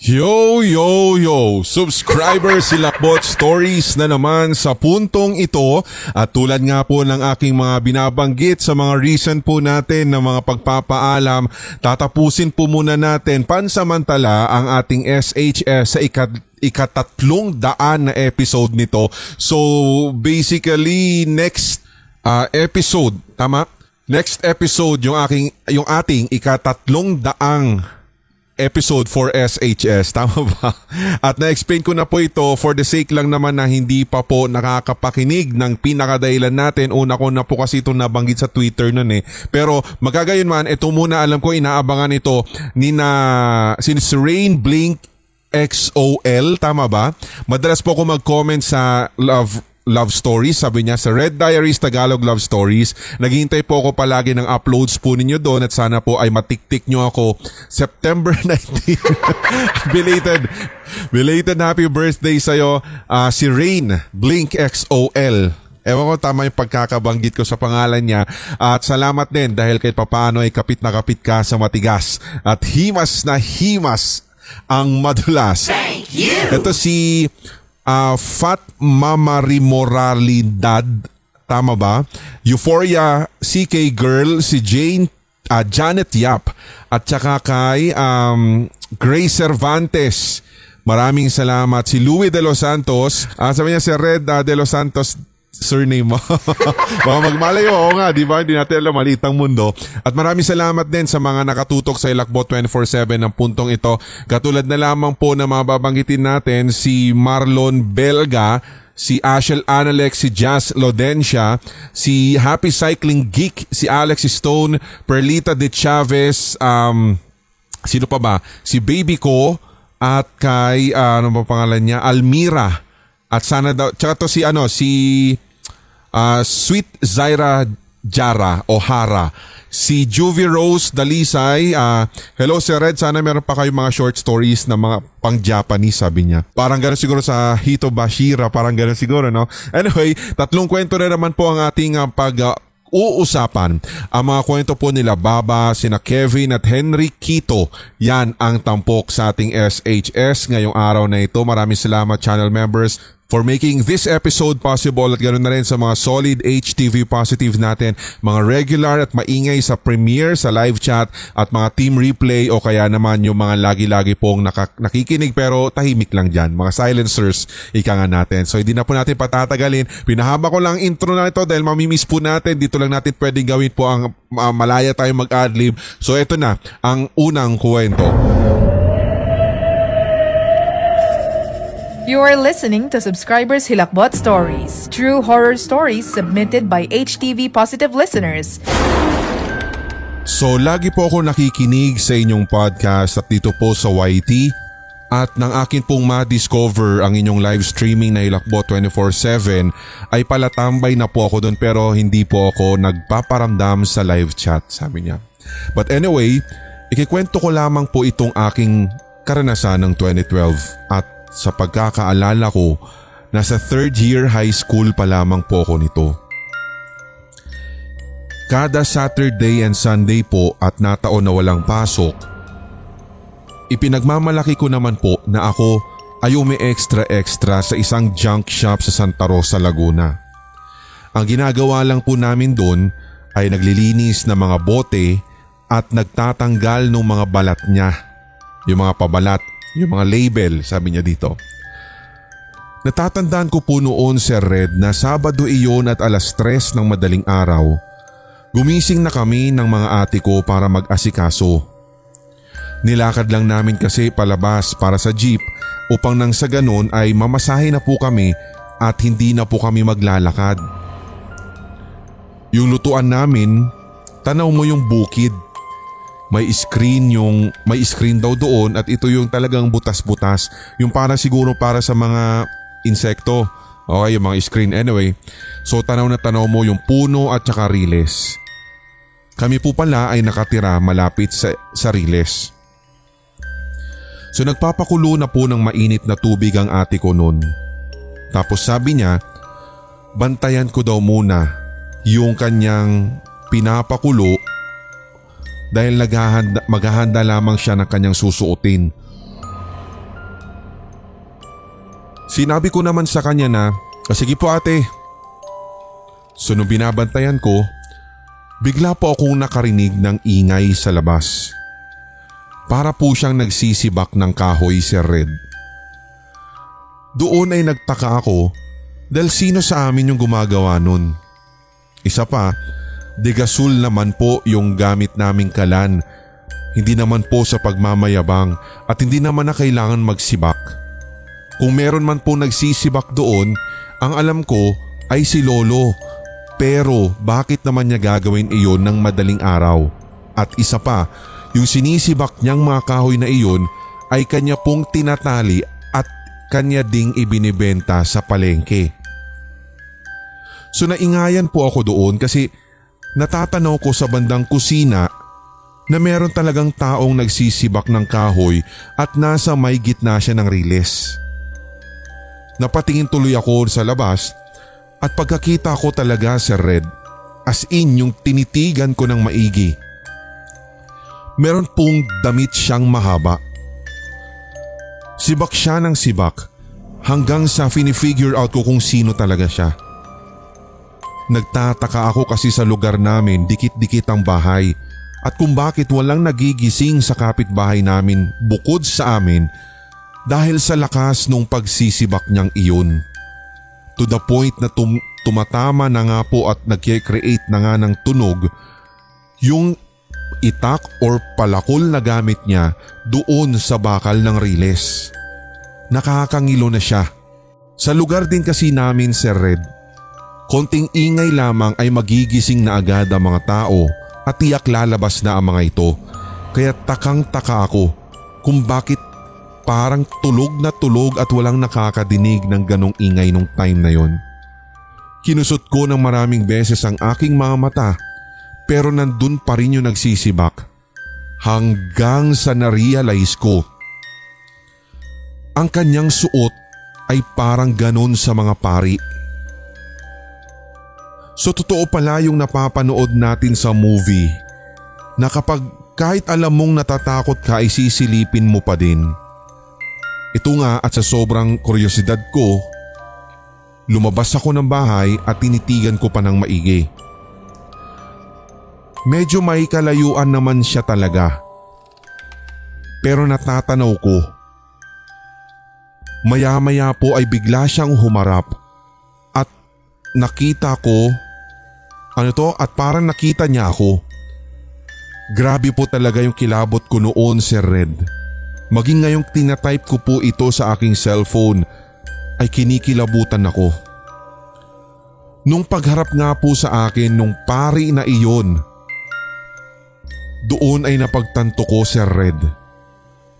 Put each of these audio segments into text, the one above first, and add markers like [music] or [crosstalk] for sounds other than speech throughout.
Yo, yo, yo! Subscriber sila Bot Stories na naman sa puntong ito at tulad nga po ng aking mga binabanggit sa mga recent po natin na mga pagpapaalam, tatapusin po muna natin pansamantala ang ating SHS sa ikat ikatatlong daan na episode nito. So basically next uh, episode, tama? Next episode yung aking yung ating ikatatlong daang episode for SHS. [laughs] Tama ba? At na-explain ko na po ito for the sake lang naman na hindi pa po nakakapakinig ng pinakadailan natin. Una ko na po kasi ito nabanggit sa Twitter nun eh. Pero magagayon man, ito muna alam ko inaabangan ito ni na since Rain Blink XOL, tama ba? Madalas po ako mag-comment sa Love love stories. Sabi niya sa Red Diaries Tagalog Love Stories. Naghihintay po ako palagi ng uploads po ninyo doon at sana po ay matiktik nyo ako September [laughs] 19. belated, belated happy birthday sa'yo uh, si Rain Blink XOL. Ewan ko tama yung pagkakabanggit ko sa pangalan niya. At salamat din dahil kahit papaano ay kapit na kapit ka sa matigas. At himas na himas ang madulas. Thank you! Ito si uh, Fat Mama Rimoralidad, tama ba? Euphoria, CK Girl, si Jane, uh, Janet Yap, at saka kay um, Grace Cervantes. Maraming salamat. Si Louis De Los Santos, uh, sabi niya si Red uh, De Los Santos surname mo. [laughs] Baka magmalayo, oo nga, di ba? Hindi natin alam, malitang mundo. At maraming salamat din sa mga nakatutok sa Ilakbo 24-7 ng puntong ito. Katulad na lamang po na mababanggitin natin si Marlon Belga, si Ashel Analex, si Jazz Lodencia, si Happy Cycling Geek, si Alex Stone, Perlita de Chavez, um, sino pa ba? Si Baby Ko, at kay, uh, ano ba pangalan niya? Almira. At sana daw, tsaka to si ano, si uh, Sweet Zaira Jara o Hara. Si Juvie Rose Dalisay, uh, hello Sir Red, sana meron pa kayong mga short stories na mga pang Japanese sabi niya. Parang gano'n siguro sa Hito Bashira, parang gano'n siguro no. Anyway, tatlong kwento na naman po ang ating uh, pag uh, uusapan ang mga kwento po nila Baba, sina Kevin at Henry Quito. Yan ang tampok sa ating SHS ngayong araw na ito. Maraming salamat channel members for making this episode possible at ganoon na rin sa mga solid HTV positive natin, mga regular at maingay sa premiere, sa live chat at mga team replay o kaya naman yung mga lagi-lagi pong naka- nakikinig pero tahimik lang dyan, mga silencers ika nga natin. So hindi na po natin patatagalin. Pinahaba ko lang intro na ito dahil mamimiss po natin. Dito lang natin pwedeng gawin po ang uh, malaya tayong mag-adlib. So ito na, ang unang kwento. You are listening to Subscribers Hilakbot Stories, true horror stories submitted by HTV Positive listeners. So lagi po ako nakikinig sa inyong podcast at dito po sa YT at nang akin pong ma-discover ang inyong live streaming na Hilakbot 24-7 ay palatambay na po ako doon pero hindi po ako nagpaparamdam sa live chat sabi niya. But anyway, ikikwento ko lamang po itong aking karanasan ng 2012 at sa pagkakaalala ko, nasa third year high school pa lamang po ako nito. Kada Saturday and Sunday po at nataon na walang pasok, ipinagmamalaki ko naman po na ako ay umi extra extra sa isang junk shop sa Santa Rosa, Laguna. Ang ginagawa lang po namin doon ay naglilinis ng mga bote at nagtatanggal ng mga balat niya. Yung mga pabalat yung mga label, sabi niya dito. Natatandaan ko po noon Sir Red na Sabado iyon at alas tres ng madaling araw. Gumising na kami ng mga ate ko para mag-asikaso. Nilakad lang namin kasi palabas para sa jeep upang nang sa ganon ay mamasahe na po kami at hindi na po kami maglalakad. Yung lutuan namin, tanaw mo yung bukid may screen yung may screen daw doon at ito yung talagang butas-butas. Yung para siguro para sa mga insekto. Okay yung mga screen. Anyway so tanaw na tanaw mo yung puno at saka riles. Kami po pala ay nakatira malapit sa, sa riles. So nagpapakulo na po ng mainit na tubig ang ate ko noon tapos sabi niya bantayan ko daw muna yung kanyang pinapakulo dahil naghahanda, maghahanda lamang siya ng kanyang susuotin. Sinabi ko naman sa kanya na, "O sige po ate. So nung binabantayan ko, bigla po akong nakarinig ng ingay sa labas. Para po siyang nagsisibak ng kahoy Sir Red. Doon ay nagtaka ako dahil sino sa amin yung gumagawa nun. Isa pa, degasol naman po yung gamit naming kalan. Hindi naman po sa pagmamayabang at hindi naman na kailangan magsibak. Kung meron man po nagsisibak doon, ang alam ko ay si Lolo. Pero bakit naman niya gagawin iyon ng madaling araw? At isa pa, yung sinisibak niyang mga kahoy na iyon ay kanya pong tinatali at kanya ding ibinibenta sa palengke. So naingayan po ako doon kasi natatanaw ko sa bandang kusina na meron talagang taong nagsisibak ng kahoy at nasa may gitna siya ng riles. Napatingin tuloy ako sa labas at pagkakita ko talaga si Red as in yung tinitigan ko ng maigi. Meron pong damit siyang mahaba. Sibak siya ng sibak hanggang sa fini-figure out ko kung sino talaga siya. Nagtataka ako kasi sa lugar namin dikit-dikit ang bahay at kung bakit walang nagigising sa kapitbahay namin bukod sa amin dahil sa lakas nung pagsisibak niyang iyon. To the point na tum- tumatama na nga po at nag-create na nga ng tunog yung itak or palakol na gamit niya doon sa bakal ng riles. Nakakangilo na siya. Sa lugar din kasi namin Sir Red, Konting ingay lamang ay magigising na agad ang mga tao at tiyak lalabas na ang mga ito. Kaya takang taka ako kung bakit parang tulog na tulog at walang nakakadinig ng ganong ingay nung time na yon. Kinusot ko ng maraming beses ang aking mga mata pero nandun pa rin yung nagsisibak hanggang sa narealize ko. Ang kanyang suot ay parang ganon sa mga pari So totoo pala yung napapanood natin sa movie na kapag kahit alam mong natatakot ka ay sisilipin mo pa din. Ito nga at sa sobrang kuryosidad ko, lumabas ako ng bahay at tinitigan ko pa ng maigi. Medyo may kalayuan naman siya talaga. Pero natatanaw ko. Maya-maya po ay bigla siyang humarap at nakita ko ano to at parang nakita niya ako. Grabe po talaga yung kilabot ko noon Sir Red. Maging ngayong tinatype ko po ito sa aking cellphone ay kinikilabutan ako. Nung pagharap nga po sa akin nung pari na iyon, doon ay napagtanto ko Sir Red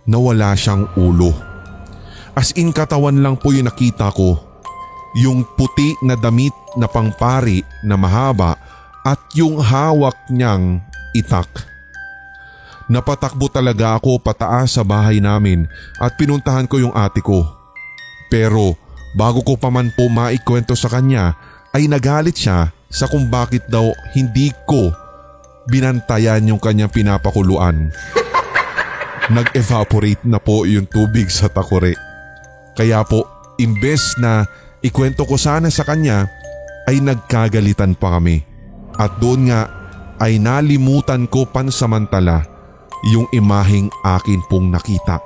na wala siyang ulo. As in katawan lang po yung nakita ko. Yung puti na damit na pangpari na mahaba at yung hawak niyang itak. Napatakbo talaga ako pataas sa bahay namin at pinuntahan ko yung ate ko. Pero bago ko pa man po maikwento sa kanya ay nagalit siya sa kung bakit daw hindi ko binantayan yung kanyang pinapakuluan. [laughs] Nag-evaporate na po yung tubig sa takore. Kaya po imbes na ikwento ko sana sa kanya ay nagkagalitan pa kami. At doon nga ay nalimutan ko pansamantala yung imaheng akin pong nakita.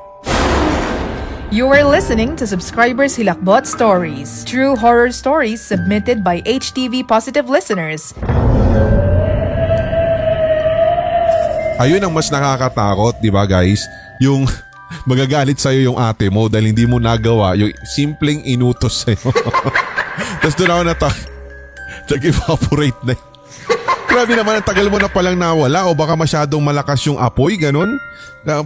You are listening to Subscribers Hilakbot Stories, true horror stories submitted by HTV Positive listeners. Ayun ang mas nakakatakot, di ba guys? Yung [laughs] magagalit sa'yo yung ate mo dahil hindi mo nagawa yung simpleng inutos sa'yo. [laughs] Tapos doon ako nata [laughs] nag-evaporate na [laughs] Grabe naman, ang tagal mo na palang nawala o baka masyadong malakas yung apoy, ganun?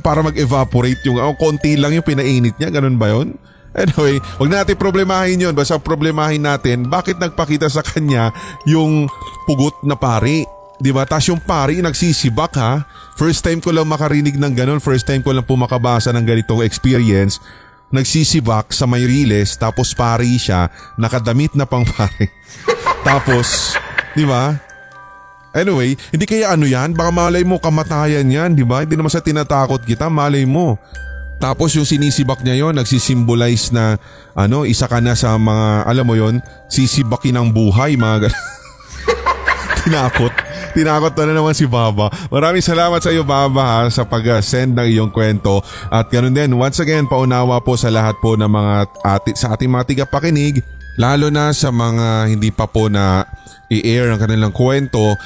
Para mag-evaporate yung, oh, konti lang yung pinainit niya, ganun ba yun? Anyway, wag natin problemahin yun. Basta problemahin natin, bakit nagpakita sa kanya yung pugot na pari? Di ba? Tapos yung pari nagsisibak ha. First time ko lang makarinig ng ganun. First time ko lang po makabasa ng ganitong experience. Nagsisibak sa may riles tapos pari siya, nakadamit na pang pari. [laughs] tapos, di ba? Anyway, hindi kaya ano yan? Baka malay mo kamatayan yan, di ba? Hindi naman sa tinatakot kita, malay mo. Tapos yung sinisibak niya yon nagsisimbolize na ano, isa ka na sa mga, alam mo yon sisibakin ng buhay, mga [laughs] Tinakot. Tinakot na, na naman si Baba. Maraming salamat sa iyo Baba ha, sa pag-send ng iyong kwento. At ganun din, once again, paunawa po sa lahat po ng mga ati, sa ating mga tigapakinig, lalo na sa mga hindi pa po na i-air ang kanilang kwento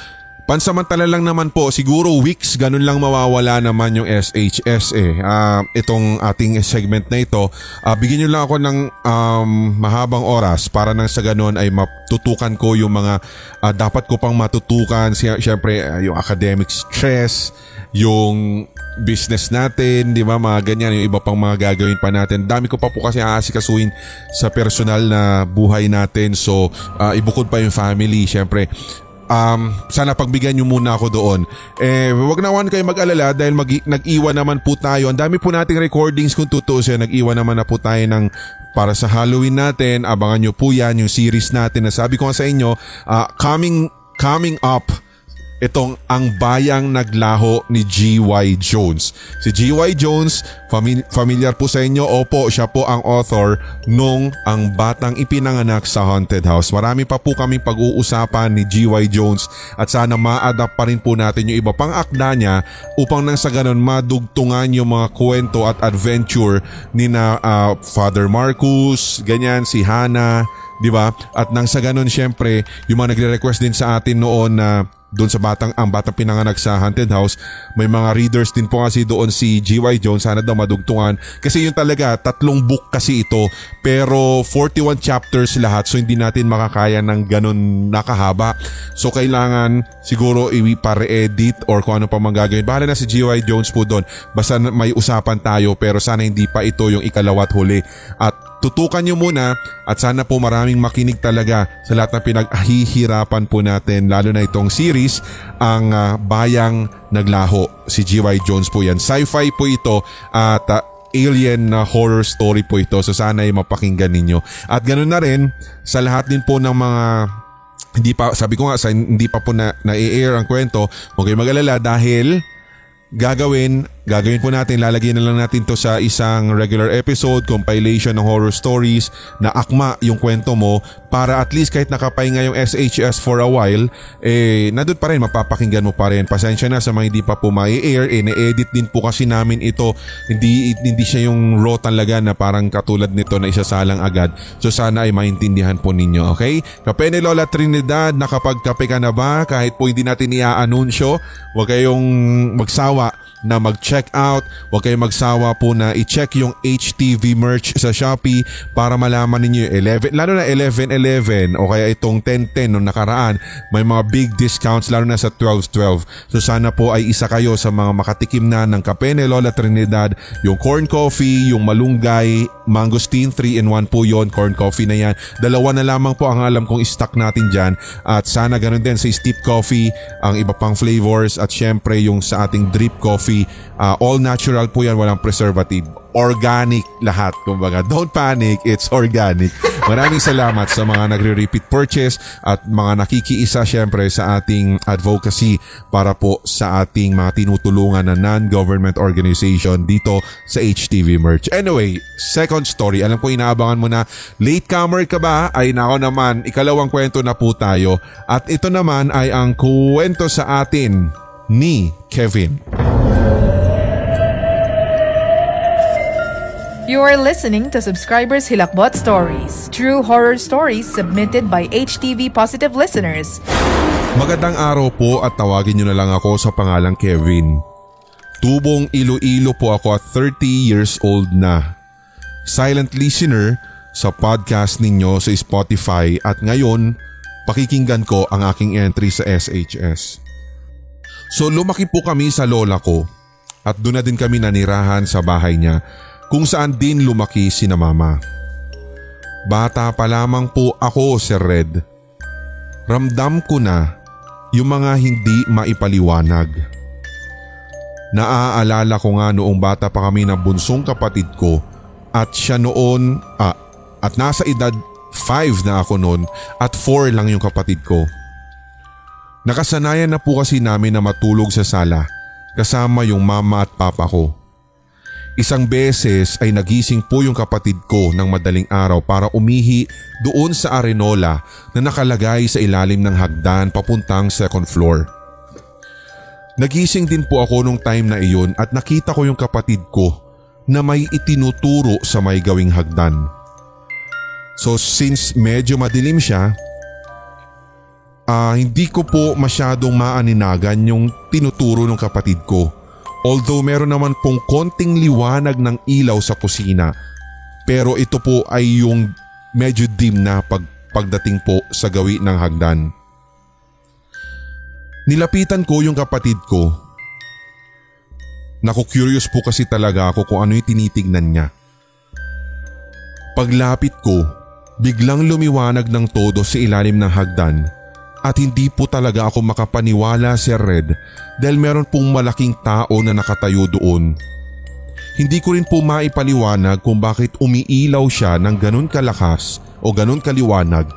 Pansamantala lang naman po, siguro weeks ganun lang mawawala naman yung SHS eh. Uh, itong ating segment na ito, uh, bigyan nyo lang ako ng um, mahabang oras para nang sa ganun ay matutukan ko yung mga uh, dapat ko pang matutukan. Siyempre, uh, yung academic stress, yung business natin, di ba, mga ganyan, yung iba pang mga gagawin pa natin. Dami ko pa po kasi aasikasuhin sa personal na buhay natin. So, uh, ibukod pa yung family, syempre um, sana pagbigyan nyo muna ako doon. Eh, wag naman kayo mag-alala dahil mag nag-iwan naman po tayo. Ang dami po nating recordings kung tutusin. Nag-iwan naman na po tayo ng para sa Halloween natin. Abangan nyo po yan, yung series natin na sabi ko sa inyo, uh, coming, coming up itong Ang Bayang Naglaho ni G.Y. Jones. Si G.Y. Jones, famili- familiar po sa inyo, opo, siya po ang author nung Ang Batang Ipinanganak sa Haunted House. Marami pa po kami pag-uusapan ni G.Y. Jones at sana ma-adapt pa rin po natin yung iba pang akda niya upang nang sa ganun madugtungan yung mga kwento at adventure ni na uh, Father Marcus, ganyan, si Hannah, di ba? At nang sa ganun syempre, yung mga nagre-request din sa atin noon na uh, doon sa batang ang batang pinanganak sa haunted house may mga readers din po kasi doon si GY Jones. Sana daw madugtungan. Kasi yun talaga tatlong book kasi ito pero 41 chapters lahat. So hindi natin makakaya ng ganun nakahaba. So kailangan siguro i-re-edit or kung ano pa mang gagawin. Bahala na si GY Jones po doon. Basta may usapan tayo pero sana hindi pa ito yung ikalawat huli. At tutukan nyo muna at sana po maraming makinig talaga sa lahat ng pinaghihirapan po natin lalo na itong series ang uh, Bayang Naglaho. Si G.Y. Jones po yan. Sci-fi po ito at uh, alien na horror story po ito so sana ay mapakinggan ninyo. At ganoon na rin sa lahat din po ng mga hindi pa sabi ko nga sa hindi pa po na na-air ang kwento, huwag kayong mag-alala dahil gagawin Gagawin po natin, lalagyan na lang natin to sa isang regular episode, compilation ng horror stories na akma yung kwento mo para at least kahit nakapahinga yung SHS for a while, eh nandun pa rin, mapapakinggan mo pa rin. Pasensya na sa mga hindi pa po mai-air, eh na-edit din po kasi namin ito. Hindi, hindi siya yung raw talaga na parang katulad nito na isasalang agad. So sana ay maintindihan po ninyo, okay? Kape ni Lola Trinidad, nakapagkape ka na ba? Kahit po hindi natin i-anunsyo, huwag kayong magsawa na mag-check out. Huwag kayong magsawa po na i-check yung HTV merch sa Shopee para malaman ninyo yung 11, lalo na 11-11 o kaya itong 10-10 nung nakaraan, may mga big discounts lalo na sa 12-12. So sana po ay isa kayo sa mga makatikim na ng kape ni Lola Trinidad, yung corn coffee, yung malunggay, mangosteen 3 in 1 po yon corn coffee na yan. Dalawa na lamang po ang alam kong stock natin dyan at sana ganun din sa steep coffee, ang iba pang flavors at syempre yung sa ating drip coffee. Uh, all natural po yan, walang preservative. Organic lahat. Kumbaga, don't panic, it's organic. Maraming salamat sa mga nagre-repeat purchase at mga nakikiisa syempre sa ating advocacy para po sa ating mga tinutulungan na non-government organization dito sa HTV Merch. Anyway, second story. Alam ko inaabangan mo na latecomer ka ba? Ay nako naman, ikalawang kwento na po tayo. At ito naman ay ang kwento sa atin ni Kevin. You are listening to Subscribers Hilakbot Stories, true horror stories submitted by HTV Positive listeners. Magandang araw po at tawagin niyo na lang ako sa pangalang Kevin. Tubong Iloilo po ako at 30 years old na. Silent listener sa podcast ninyo sa Spotify at ngayon pakikinggan ko ang aking entry sa SHS. So lumaki po kami sa lola ko at doon na din kami nanirahan sa bahay niya kung saan din lumaki si na mama. Bata pa lamang po ako, Sir Red. Ramdam ko na yung mga hindi maipaliwanag. Naaalala ko nga noong bata pa kami ng bunsong kapatid ko at siya noon ah, at nasa edad 5 na ako noon at 4 lang yung kapatid ko. Nakasanayan na po kasi namin na matulog sa sala kasama yung mama at papa ko. Isang beses ay nagising po yung kapatid ko ng madaling araw para umihi doon sa arenola na nakalagay sa ilalim ng hagdan papuntang second floor. Nagising din po ako nung time na iyon at nakita ko yung kapatid ko na may itinuturo sa may gawing hagdan. So since medyo madilim siya, ah hindi ko po masyadong maaninagan yung tinuturo ng kapatid ko. Although meron naman pong konting liwanag ng ilaw sa kusina pero ito po ay yung medyo dim na pag, pagdating po sa gawi ng hagdan. Nilapitan ko yung kapatid ko. Naku-curious po kasi talaga ako kung ano yung tinitignan niya. Paglapit ko, biglang lumiwanag ng todo sa ilalim ng hagdan at hindi po talaga ako makapaniwala Sir Red dahil meron pong malaking tao na nakatayo doon. Hindi ko rin po maipaliwanag kung bakit umiilaw siya ng ganun kalakas o ganun kaliwanag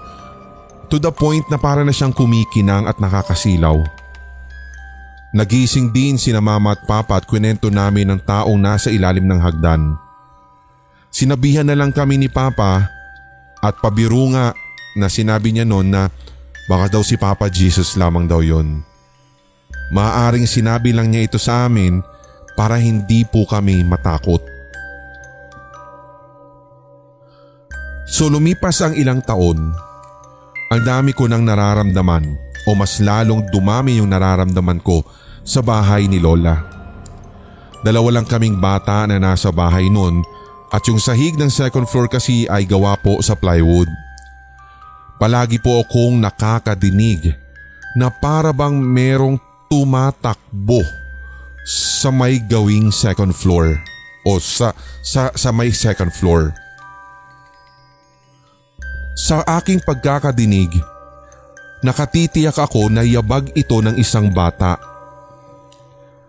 to the point na para na siyang kumikinang at nakakasilaw. Nagising din sina mama at papa at kwento namin ng taong nasa ilalim ng hagdan. Sinabihan na lang kami ni papa at pabiru nga na sinabi niya noon na baka daw si Papa Jesus lamang daw yon. Maaaring sinabi lang niya ito sa amin para hindi po kami matakot. So lumipas ang ilang taon, ang dami ko nang nararamdaman o mas lalong dumami yung nararamdaman ko sa bahay ni Lola. Dalawa lang kaming bata na nasa bahay noon at yung sahig ng second floor kasi ay gawa po sa plywood. Palagi po akong nakakadinig na para bang merong tumatakbo sa may gawing second floor o sa, sa, sa may second floor. Sa aking pagkakadinig, nakatitiyak ako na yabag ito ng isang bata.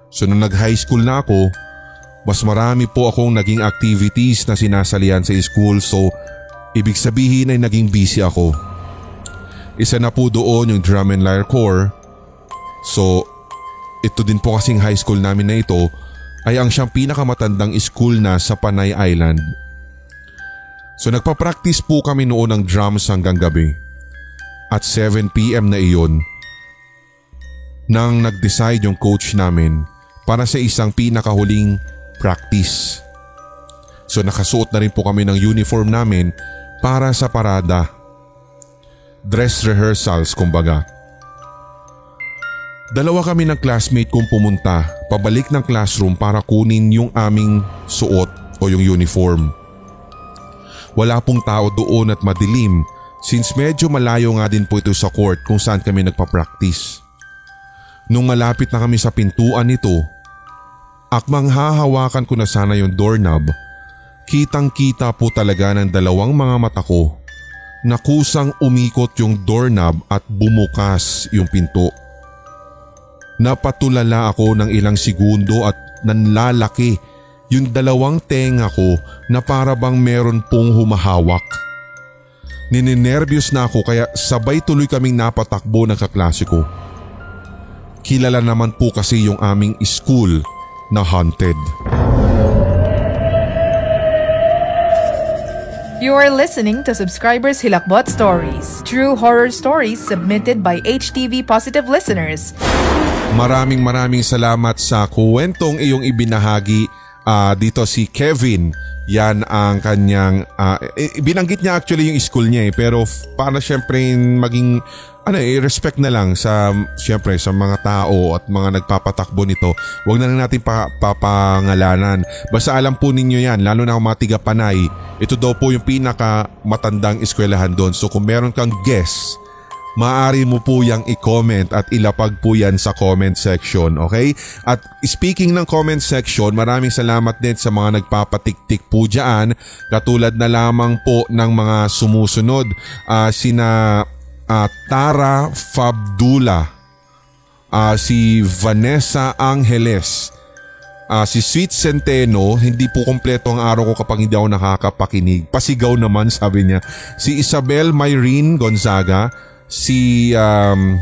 So nung nag-high school na ako, mas marami po akong naging activities na sinasalihan sa school so ibig sabihin ay naging busy ako. Isa na po doon yung drum and lyre corps. So ito din po kasing high school namin na ito ay ang siyang pinakamatandang school na sa Panay Island. So nagpa-practice po kami noon ng drums hanggang gabi. At 7pm na iyon, nang nag-decide yung coach namin para sa isang pinakahuling practice. So nakasuot na rin po kami ng uniform namin para sa parada. Dress rehearsals kumbaga. Dalawa kami ng classmate kong pumunta pabalik ng classroom para kunin yung aming suot o yung uniform. Wala pong tao doon at madilim since medyo malayo nga din po ito sa court kung saan kami nagpa-practice. Nung malapit na kami sa pintuan nito, akmang hahawakan ko na sana yung doorknob, kitang kita po talaga ng dalawang mga mata ko na kusang umikot yung doorknob at bumukas yung pinto. Napatulala ako ng ilang segundo at nanlalaki yung dalawang tenga ko na para bang meron pong humahawak. Nininervyos na ako kaya sabay tuloy kaming napatakbo ng kaklase ko. Kilala naman po kasi yung aming school na haunted. You are listening to Subscribers Hilakbot Stories, true horror stories submitted by HTV Positive listeners. Maraming maraming salamat sa kuwentong iyong ibinahagi Ah, dito si Kevin. Yan ang kanyang eh, binanggit niya actually yung school niya eh pero para syempre maging ano eh respect na lang sa syempre sa mga tao at mga nagpapatakbo nito. Huwag na lang natin pa, papangalanan. Basta alam po ninyo yan lalo na ang mga tiga Panay. Ito daw po yung pinaka matandang eskwelahan doon. So kung meron kang guess maaari mo po yang i-comment at ilapag po yan sa comment section, okay? At speaking ng comment section, maraming salamat din sa mga nagpapatiktik po dyan. Katulad na lamang po ng mga sumusunod, ah, sina ah, Tara Fabdula, ah, si Vanessa Angeles, Ah, si Sweet Centeno, hindi po kompleto ang araw ko kapag hindi ako nakakapakinig. Pasigaw naman sabi niya. Si Isabel Myrene Gonzaga, si um,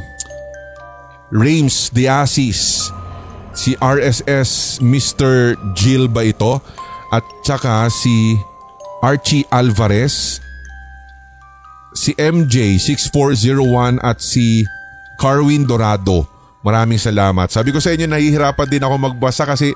Rames Diasis, si RSS Mr. Jill ba ito? at saka si Archie Alvarez, si MJ6401 at si Carwin Dorado. Maraming salamat. Sabi ko sa inyo, nahihirapan din ako magbasa kasi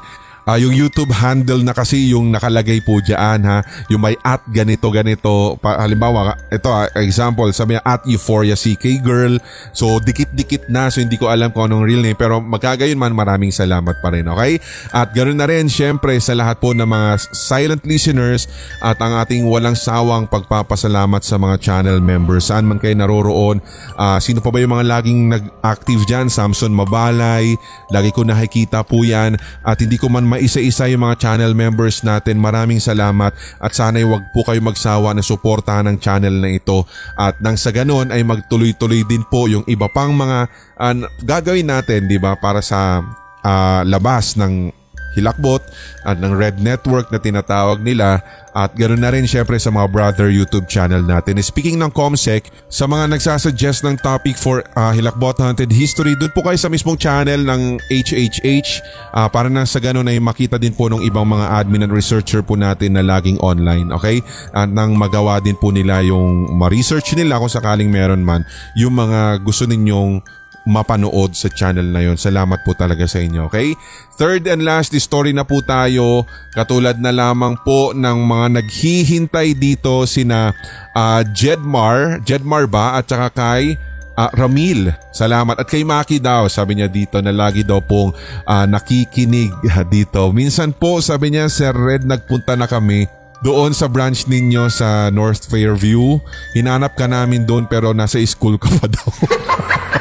Ah, yung YouTube handle na kasi yung nakalagay po dyan ha. Yung may at ganito ganito. Pa, halimbawa, ito ah, example, sabi niya at Euphoria CK Girl. So dikit-dikit na so hindi ko alam kung anong real name pero magkagayon man maraming salamat pa rin okay. At ganoon na rin syempre sa lahat po ng mga silent listeners at ang ating walang sawang pagpapasalamat sa mga channel members. Saan man kayo naroroon. Uh, sino pa ba yung mga laging nag-active dyan? Samson Mabalay. Lagi ko nakikita po yan at hindi ko man ma isa-isa yung mga channel members natin. Maraming salamat at sana'y wag po kayo magsawa na suportahan ng channel na ito. At nang sa ganon ay magtuloy-tuloy din po yung iba pang mga uh, gagawin natin 'di ba para sa uh, labas ng Hilakbot at ng Red Network na tinatawag nila at ganoon na rin syempre sa mga brother YouTube channel natin. Speaking ng Comsec, sa mga nagsasuggest ng topic for uh, Hilakbot Haunted History, doon po kayo sa mismong channel ng HHH uh, ah, para na sa ganoon ay makita din po ng ibang mga admin and researcher po natin na laging online. Okay? At nang magawa din po nila yung ma-research nila kung sakaling meron man yung mga gusto ninyong mapanood sa channel na yon. Salamat po talaga sa inyo, okay? Third and last story na po tayo. Katulad na lamang po ng mga naghihintay dito sina uh, Jedmar, Jedmar ba at saka kay uh, Ramil. Salamat. At kay Maki daw, sabi niya dito na lagi daw pong uh, nakikinig [laughs] dito. Minsan po, sabi niya, Sir Red, nagpunta na kami doon sa branch ninyo sa North Fairview. Hinanap ka namin doon pero nasa school ka pa daw. [laughs]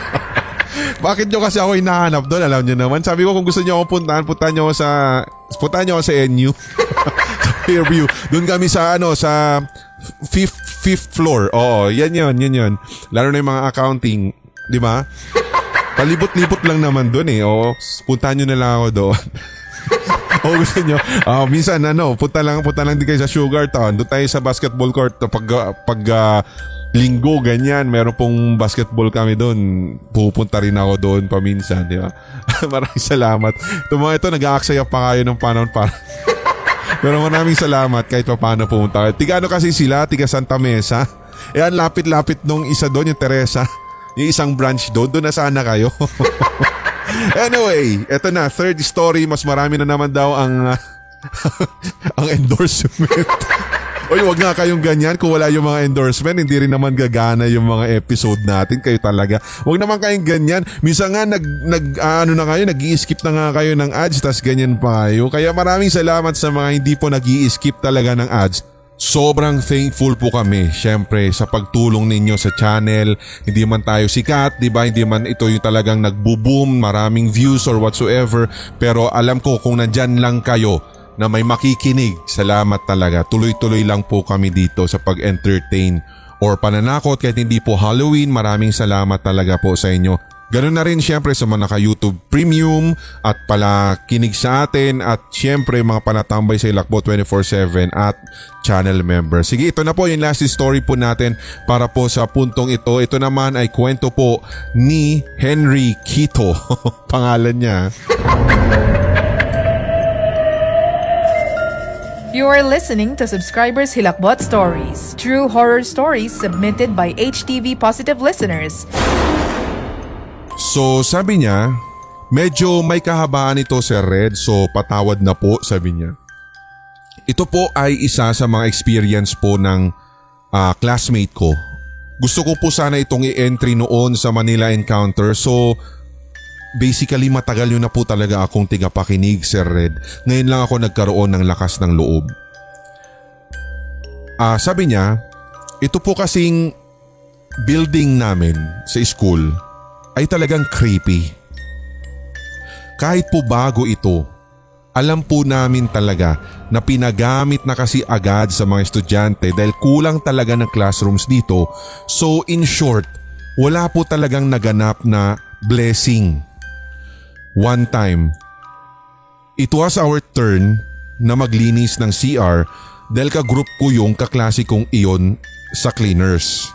Bakit nyo kasi ako hinahanap doon? Alam nyo naman. Sabi ko kung gusto nyo akong puntahan, puntahan nyo ako sa, puntahan nyo ako sa NU. [laughs] sa Fairview. Doon kami sa ano, sa fifth, fifth floor. Oo, yan yun, yan yun. Lalo na yung mga accounting. Di ba? Palibot-libot lang naman doon eh. Oo, puntahan nyo na lang ako doon. [laughs] o gusto nyo, uh, minsan ano, punta lang, punta lang din kayo sa Sugar Town. Doon tayo sa basketball court pag, pag uh, linggo, ganyan. Meron pong basketball kami doon. Pupunta rin ako doon paminsan, di ba? [laughs] maraming salamat. Ito mga ito, nag-aaksaya pa kayo ng panahon para... [laughs] Pero maraming salamat kahit pa paano pumunta kayo. Tiga ano kasi sila, tiga Santa Mesa. Eh, ang lapit-lapit nung isa doon, yung Teresa. Yung isang branch doon, doon na sana kayo. [laughs] anyway, eto na, third story, mas marami na naman daw ang... Uh, ang endorsement. Oy, wag nga kayong ganyan kung wala yung mga endorsement, hindi rin naman gagana yung mga episode natin kayo talaga. Wag naman kayong ganyan. Minsan nga nag nag uh, ano na kayo, nag-i-skip na nga kayo ng ads tas ganyan pa kayo. Kaya maraming salamat sa mga hindi po nag-i-skip talaga ng ads. Sobrang thankful po kami, syempre, sa pagtulong ninyo sa channel. Hindi man tayo sikat, di ba? Hindi man ito yung talagang nagbo-boom, maraming views or whatsoever. Pero alam ko kung nandyan lang kayo, na may makikinig. Salamat talaga. Tuloy-tuloy lang po kami dito sa pag-entertain or pananakot kahit hindi po Halloween. Maraming salamat talaga po sa inyo. Ganun na rin syempre sa mga naka-YouTube Premium at pala kinig sa atin at syempre mga panatambay sa Ilakbo 24-7 at channel member. Sige, ito na po yung last story po natin para po sa puntong ito. Ito naman ay kwento po ni Henry Kito. [laughs] Pangalan niya. You are listening to Subscribers Hilakbot Stories, true horror stories submitted by HTV Positive listeners. So sabi niya, medyo may kahabaan ito Sir Red so patawad na po sabi niya. Ito po ay isa sa mga experience po ng uh, classmate ko. Gusto ko po sana itong i-entry noon sa Manila Encounter so Basically matagal yun na po talaga akong tigapakinig Sir Red. Ngayon lang ako nagkaroon ng lakas ng loob. Ah, uh, sabi niya, ito po kasing building namin sa school ay talagang creepy. Kahit po bago ito, alam po namin talaga na pinagamit na kasi agad sa mga estudyante dahil kulang talaga ng classrooms dito. So in short, wala po talagang naganap na blessing One time, it was our turn na maglinis ng CR dahil ka-group ko yung kaklase kong iyon sa cleaners.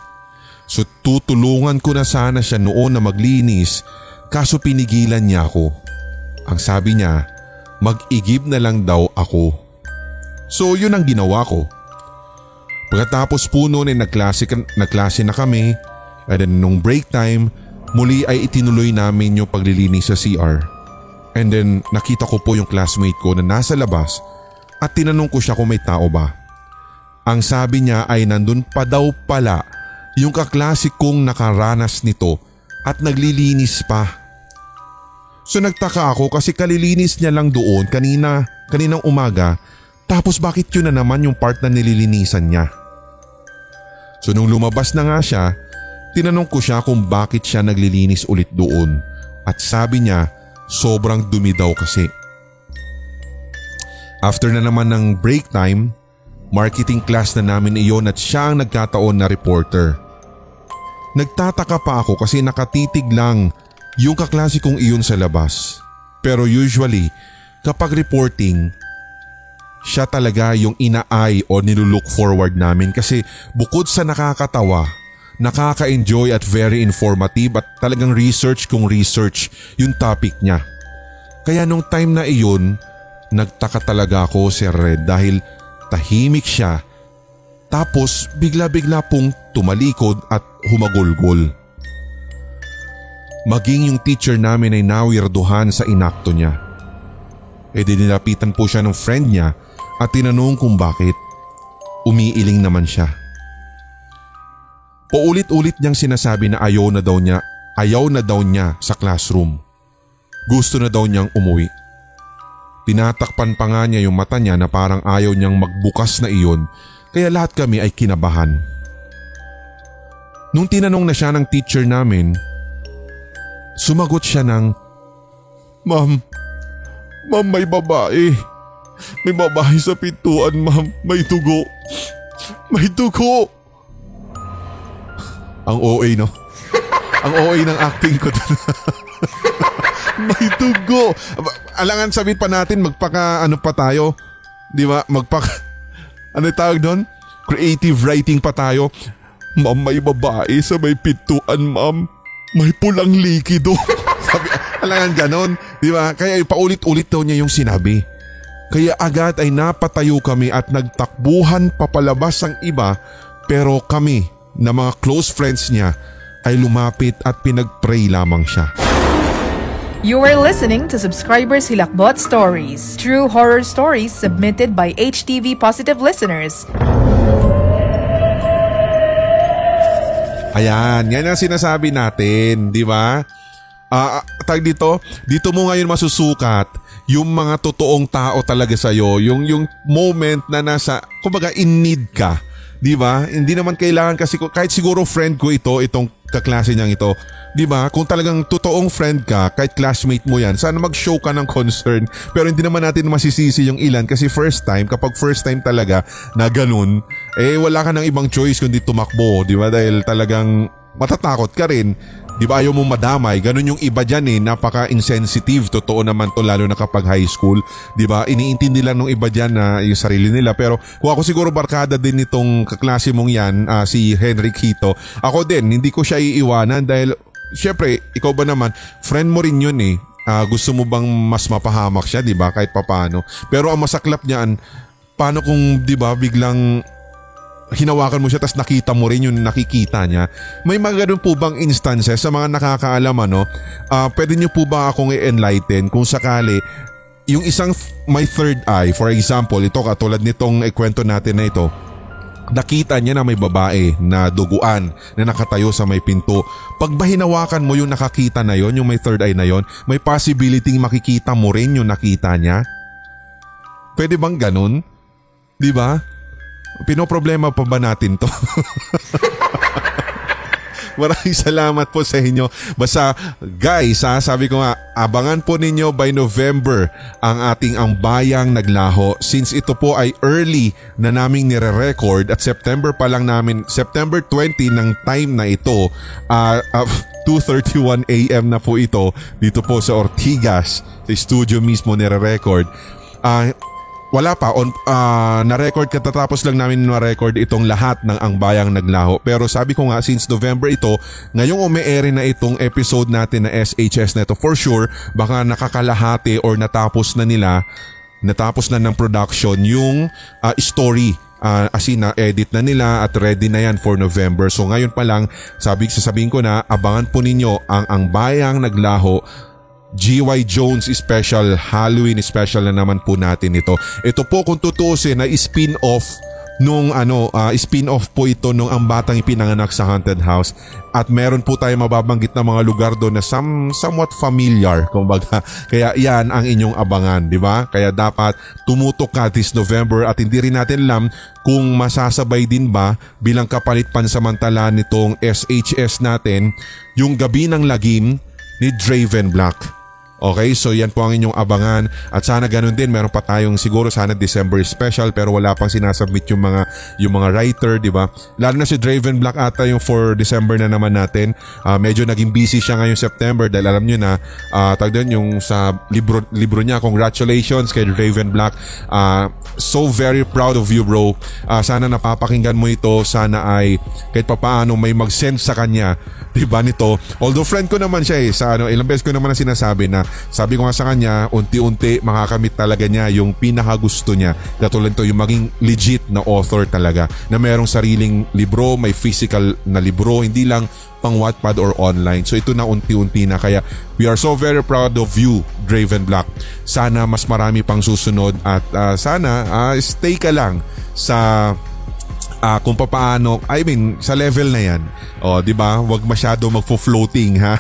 So tutulungan ko na sana siya noon na maglinis kaso pinigilan niya ako. Ang sabi niya, mag-igib na lang daw ako. So yun ang ginawa ko. Pagkatapos po noon ay nagklase, nagklase na kami and then nung break time, muli ay itinuloy namin yung paglilinis sa CR. And then nakita ko po yung classmate ko na nasa labas at tinanong ko siya kung may tao ba. Ang sabi niya ay nandun pa daw pala yung kaklase kong nakaranas nito at naglilinis pa. So nagtaka ako kasi kalilinis niya lang doon kanina, kaninang umaga tapos bakit yun na naman yung part na nililinisan niya. So nung lumabas na nga siya, tinanong ko siya kung bakit siya naglilinis ulit doon at sabi niya sobrang dumi daw kasi. After na naman ng break time, marketing class na namin iyon at siya ang nagkataon na reporter. Nagtataka pa ako kasi nakatitig lang yung kaklase kong iyon sa labas. Pero usually, kapag reporting, siya talaga yung inaay o nilulook forward namin kasi bukod sa nakakatawa, nakaka-enjoy at very informative at talagang research kung research yung topic niya. Kaya nung time na iyon, nagtaka talaga ako Sir Red dahil tahimik siya tapos bigla-bigla pong tumalikod at humagulgol. Maging yung teacher namin ay nawirduhan sa inakto niya. E di nilapitan po siya ng friend niya at tinanong kung bakit. Umiiling naman siya. Paulit-ulit niyang sinasabi na ayaw na daw niya, ayaw na daw niya sa classroom. Gusto na daw niyang umuwi. Tinatakpan pa nga niya yung mata niya na parang ayaw niyang magbukas na iyon kaya lahat kami ay kinabahan. Nung tinanong na siya ng teacher namin, sumagot siya ng, Ma'am, ma'am may babae. May babae sa pintuan, ma'am. May dugo. May dugo. Ang OA, no? [laughs] Ang OA ng acting ko. [laughs] May dugo. Alangan sabihin pa natin, magpaka ano pa tayo. Di ba? Magpaka... [laughs] Ano tawag doon? Creative writing pa tayo. Ma'am, may babae sa may pintuan, ma'am. May pulang likido. Sabi, alangan ganon. Di ba? Kaya paulit-ulit daw niya yung sinabi. Kaya agad ay napatayo kami at nagtakbuhan papalabas ang iba pero kami na mga close friends niya ay lumapit at pinagpray lamang siya. You are listening to Subscribers Hilakbot Stories, true horror stories submitted by HTV Positive listeners. Ayan, yan ang sinasabi natin, di ba? Ah, uh, tag dito, dito mo ngayon masusukat yung mga totoong tao talaga sa iyo, yung yung moment na nasa kumbaga in need ka. 'Di ba? Hindi naman kailangan kasi kahit siguro friend ko ito, itong kaklase niyang ito. 'Di ba? Kung talagang totoong friend ka, kahit classmate mo 'yan, sana mag-show ka ng concern. Pero hindi naman natin masisisi yung ilan kasi first time, kapag first time talaga na ganun, eh wala ka ng ibang choice kundi tumakbo, 'di ba? Dahil talagang matatakot ka rin Di ba ayaw mong madamay? Ganun yung iba dyan eh, napaka-insensitive. Totoo naman to lalo na kapag high school. Di ba? Iniintindi lang ng iba dyan na yung sarili nila. Pero kung ako siguro barkada din nitong kaklase mong yan, uh, si Henry Quito, ako din, hindi ko siya iiwanan dahil syempre, ikaw ba naman, friend mo rin yun eh. Uh, gusto mo bang mas mapahamak siya, di ba? Kahit papano. Pero ang masaklap niyan, paano kung, di ba, biglang hinawakan mo siya tapos nakita mo rin yung nakikita niya. May mga ganun po bang instances sa mga nakakaalam ano? Uh, pwede niyo po ba akong i-enlighten kung sakali yung isang may third eye, for example, ito katulad nitong ikwento natin na ito, nakita niya na may babae na duguan na nakatayo sa may pinto. Pag ba hinawakan mo yung nakakita na yon, yung may third eye na yon, may possibility makikita mo rin yung nakita niya? Pwede bang ganun? 'Di ba? Pinoproblema pa ba natin to? [laughs] Maraming salamat po sa inyo. Basta guys, ha, sabi ko nga, abangan po ninyo by November ang ating Ang Bayang Naglaho since ito po ay early na naming nire-record at September pa lang namin, September 20 ng time na ito, uh, uh, 2.31 a.m. na po ito dito po sa Ortigas, sa studio mismo nire-record. Uh, wala pa on uh, na-record katatapos lang namin na-record itong lahat ng Ang Bayang Naglaho. Pero sabi ko nga since November ito, ngayong umeere na itong episode natin na SHS na ito for sure, baka nakakalahati or natapos na nila natapos na ng production yung uh, story uh, as in na-edit na nila at ready na yan for November. So ngayon pa lang, sabi, sasabihin ko na, abangan po ninyo ang Ang Bayang Naglaho GY Jones special, Halloween special na naman po natin ito. Ito po kung tutuusin na spin-off nung ano uh, spin-off po ito nung ang batang ipinanganak sa haunted house. At meron po tayo mababanggit na mga lugar doon na some, somewhat familiar kumbaga. [laughs] Kaya yan ang inyong abangan di ba? Kaya dapat tumutok ka this November at hindi rin natin alam kung masasabay din ba bilang kapalit pansamantala nitong SHS natin yung gabi ng lagim ni Draven Black Okay, so yan po ang inyong abangan at sana ganun din meron pa tayong siguro sana December special pero wala pang sinasubmit yung mga yung mga writer, di ba? Lalo na si Draven Black ata yung for December na naman natin. Uh, medyo naging busy siya ngayong September dahil alam niyo na uh, tag din yung sa libro libro niya. Congratulations kay Draven Black. Uh, so very proud of you bro. Uh, sana napapakinggan mo ito. Sana ay kahit papaano may mag-send sa kanya 'di ba nito? Although friend ko naman siya eh sa ano ilang beses ko naman na sinasabi na sabi ko nga sa kanya, unti-unti makakamit talaga niya yung pinakagusto niya. Katulad to yung maging legit na author talaga na merong sariling libro, may physical na libro, hindi lang pang Wattpad or online. So ito na unti-unti na kaya we are so very proud of you, Draven Black. Sana mas marami pang susunod at uh, sana uh, stay ka lang sa uh, kung paano, I mean, sa level na yan. O, oh, di ba? Huwag masyado magfo-floating, ha?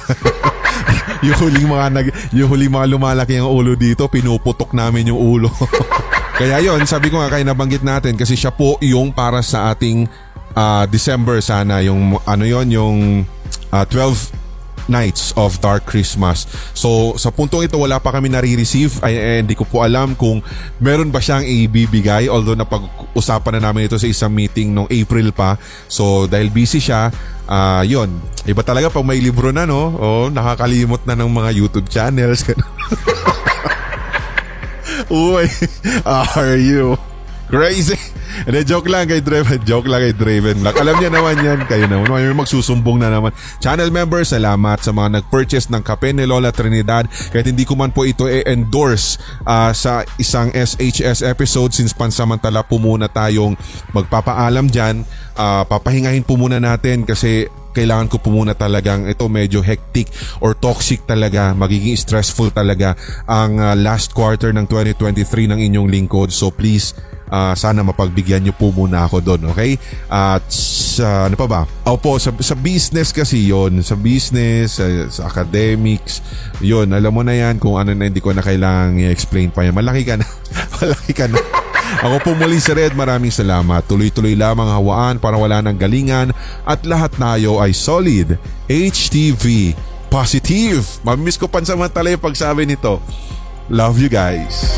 [laughs] yung huling mga nag, yung huling mga lumalaki ang ulo dito, pinuputok namin yung ulo. [laughs] Kaya yon sabi ko nga kaya nabanggit natin kasi siya po yung para sa ating uh, December sana yung ano yon yung uh, 12 Nights of Dark Christmas. So sa puntong ito wala pa kami nare-receive ay eh, hindi ko po alam kung meron ba siyang ibibigay although napag-usapan na namin ito sa isang meeting noong April pa. So dahil busy siya, uh, ah, yon Iba talaga pag may libro na no, oh, nakakalimot na ng mga YouTube channels. [laughs] Uy, [laughs] are you crazy? [laughs] Hindi, joke lang kay Draven. [laughs] Joke lang kay Draven Black. Alam niya naman yan. Kayo naman. May magsusumbong na naman. Channel members, salamat sa mga nag-purchase ng kape ni Lola Trinidad. Kahit hindi ko man po ito i-endorse uh, sa isang SHS episode since pansamantala po muna tayong magpapaalam dyan. Uh, papahingahin po muna natin kasi kailangan ko po muna talagang ito medyo hectic or toxic talaga, magiging stressful talaga ang uh, last quarter ng 2023 ng inyong lingkod. So please uh, sana mapagbigyan niyo po muna ako doon, okay? At sa ano pa ba? Opo, sa, sa business kasi yon sa business, sa, sa academics, yon alam mo na yan kung ano na hindi ko na kailangang i-explain pa yan. Malaki ka na. [laughs] Malaki ka na. Ako po muli si Red, maraming salamat. Tuloy-tuloy lamang hawaan para wala ng galingan at lahat tayo ay solid. HTV. Positive. Mamimiss ko pansamantala yung pagsabi nito. Love you guys.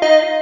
Thank you.